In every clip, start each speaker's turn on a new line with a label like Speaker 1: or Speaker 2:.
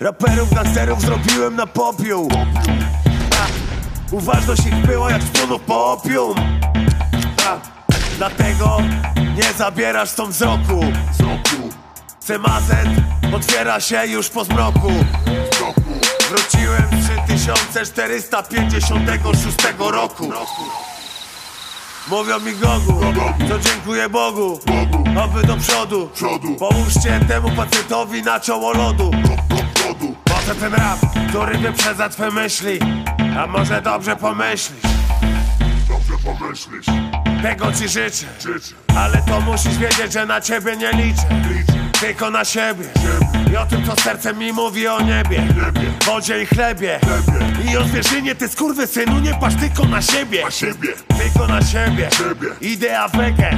Speaker 1: Raperów, gangsterów zrobiłem na popiół. Uważność ich była jak spłonów po opium A, Dlatego nie zabierasz stąd wzroku. Cemazet otwiera się już po zmroku. Wróciłem z 3456 roku. Mówią mi Gogu, to dziękuję Bogu Oby do przodu. Połóżcie temu pacjentowi na czoło lodu Może ten rap, który wyprzedza twe myśli A może dobrze pomyślisz?
Speaker 2: Dobrze pomyślisz,
Speaker 1: Tego ci życzę
Speaker 2: życzę,
Speaker 1: Ale to musisz wiedzieć, że na ciebie nie liczę.
Speaker 2: Liczę,
Speaker 1: Tylko na siebie.
Speaker 2: Ziemię,
Speaker 1: I o tym, co serce mi mówi o niebie.
Speaker 2: Niebie,
Speaker 1: Wodzie i chlebie.
Speaker 2: Lepiej,
Speaker 1: I o zwierzynie, ty skurwysynu, nie patrz tylko na siebie.
Speaker 2: Na siebie,
Speaker 1: Tylko na siebie.
Speaker 2: Siebie,
Speaker 1: Idea wege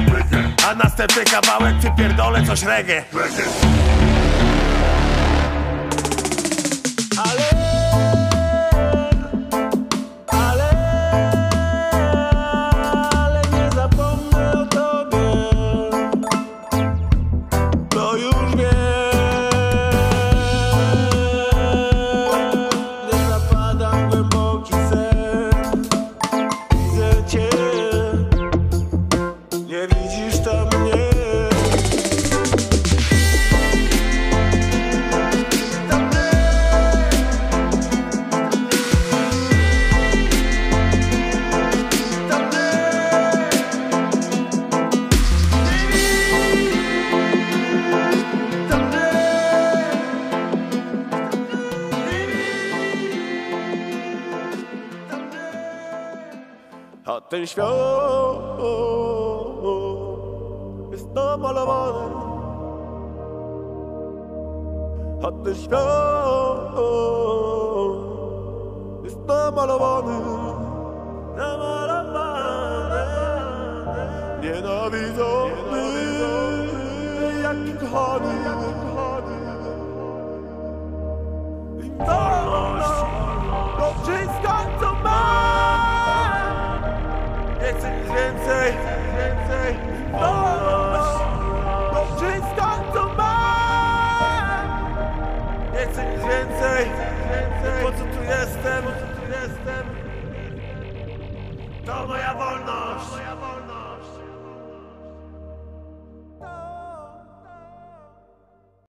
Speaker 1: A następny kawałek ty pierdolę coś reggae.
Speaker 2: Reggae.
Speaker 1: A ten świat jest namalowany A ten świat jest namalowany Namalowany Nienawidzony Jak kochany więcej. Więcej Wolność To wszystko co mam. Nie chcę nic więcej. Więcej Po co tu jestem? Po co tu jestem? To moja wolność Moja wolność